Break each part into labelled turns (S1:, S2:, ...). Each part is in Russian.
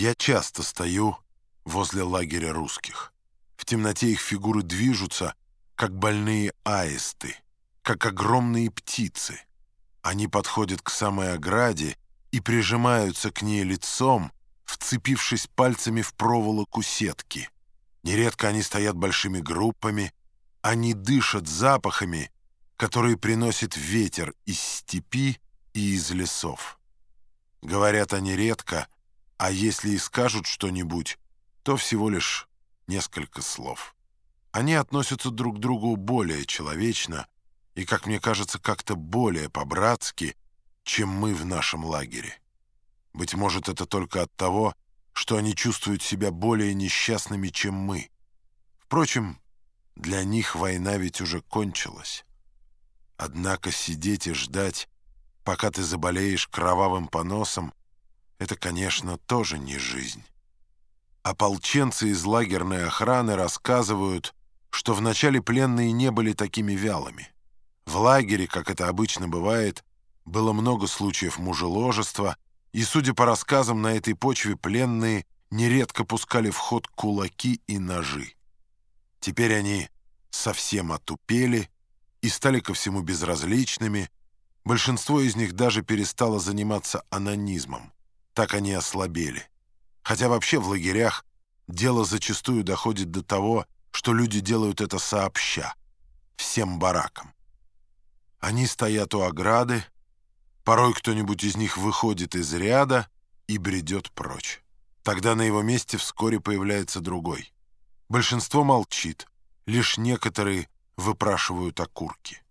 S1: Я часто стою возле лагеря русских. В темноте их фигуры движутся, как больные аисты, как огромные птицы. Они подходят к самой ограде и прижимаются к ней лицом, вцепившись пальцами в проволоку сетки. Нередко они стоят большими группами, они дышат запахами, которые приносит ветер из степи и из лесов. Говорят они редко, а если и скажут что-нибудь, то всего лишь несколько слов. Они относятся друг к другу более человечно и, как мне кажется, как-то более по-братски, чем мы в нашем лагере. Быть может, это только от того, что они чувствуют себя более несчастными, чем мы. Впрочем, для них война ведь уже кончилась. Однако сидеть и ждать, пока ты заболеешь кровавым поносом, это, конечно, тоже не жизнь. Ополченцы из лагерной охраны рассказывают, что вначале пленные не были такими вялыми. В лагере, как это обычно бывает, было много случаев мужеложества, и, судя по рассказам, на этой почве пленные нередко пускали в ход кулаки и ножи. Теперь они совсем отупели и стали ко всему безразличными, большинство из них даже перестало заниматься анонизмом, так они ослабели. Хотя вообще в лагерях дело зачастую доходит до того, что люди делают это сообща, всем баракам. Они стоят у ограды, порой кто-нибудь из них выходит из ряда и бредет прочь. Тогда на его месте вскоре появляется другой. Большинство молчит, лишь некоторые выпрашивают окурки.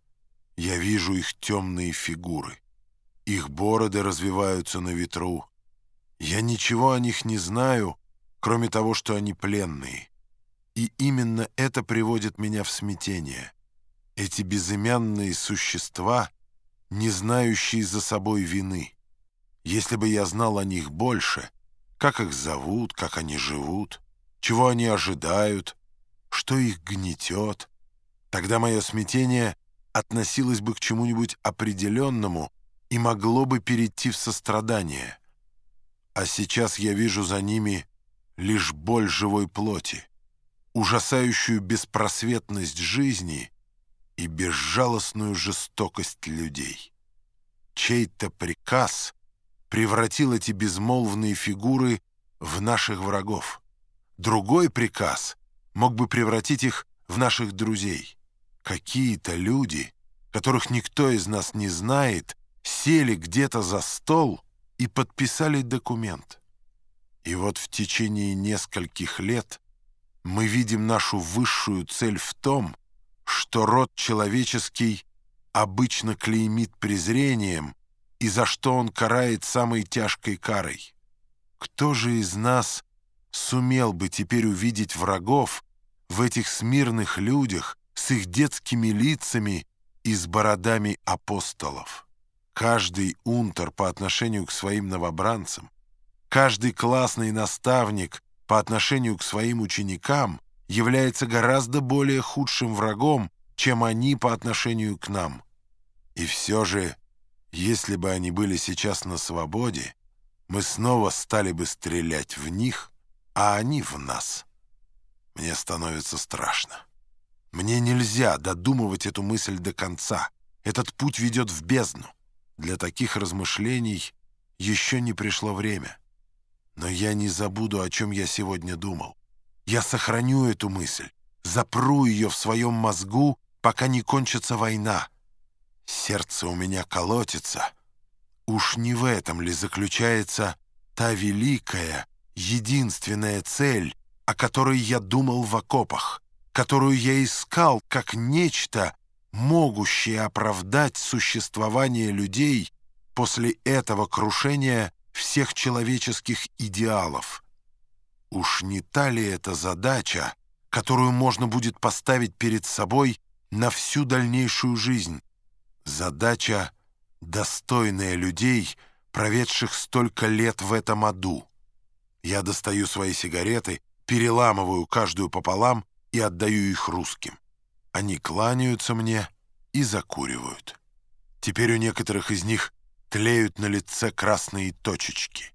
S1: Я вижу их темные фигуры. Их бороды развиваются на ветру. Я ничего о них не знаю, кроме того, что они пленные. И именно это приводит меня в смятение — эти безымянные существа, не знающие за собой вины. Если бы я знал о них больше, как их зовут, как они живут, чего они ожидают, что их гнетет, тогда мое смятение относилось бы к чему-нибудь определенному и могло бы перейти в сострадание. А сейчас я вижу за ними лишь боль живой плоти, ужасающую беспросветность жизни — и безжалостную жестокость людей. Чей-то приказ превратил эти безмолвные фигуры в наших врагов. Другой приказ мог бы превратить их в наших друзей. Какие-то люди, которых никто из нас не знает, сели где-то за стол и подписали документ. И вот в течение нескольких лет мы видим нашу высшую цель в том, что род человеческий обычно клеймит презрением и за что он карает самой тяжкой карой. Кто же из нас сумел бы теперь увидеть врагов в этих смирных людях с их детскими лицами и с бородами апостолов? Каждый унтер по отношению к своим новобранцам, каждый классный наставник по отношению к своим ученикам — является гораздо более худшим врагом, чем они по отношению к нам. И все же, если бы они были сейчас на свободе, мы снова стали бы стрелять в них, а они в нас. Мне становится страшно. Мне нельзя додумывать эту мысль до конца. Этот путь ведет в бездну. Для таких размышлений еще не пришло время. Но я не забуду, о чем я сегодня думал. Я сохраню эту мысль, запру ее в своем мозгу, пока не кончится война. Сердце у меня колотится. Уж не в этом ли заключается та великая, единственная цель, о которой я думал в окопах, которую я искал как нечто, могущее оправдать существование людей после этого крушения всех человеческих идеалов. Уж не та ли это задача, которую можно будет поставить перед собой на всю дальнейшую жизнь? Задача, достойная людей, проведших столько лет в этом аду. Я достаю свои сигареты, переламываю каждую пополам и отдаю их русским. Они кланяются мне и закуривают. Теперь у некоторых из них тлеют на лице красные точечки.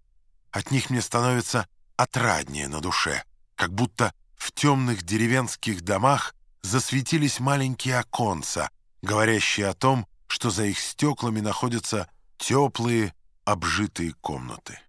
S1: От них мне становится отраднее на душе, как будто в темных деревенских домах засветились маленькие оконца, говорящие о том, что за их стеклами находятся теплые, обжитые комнаты.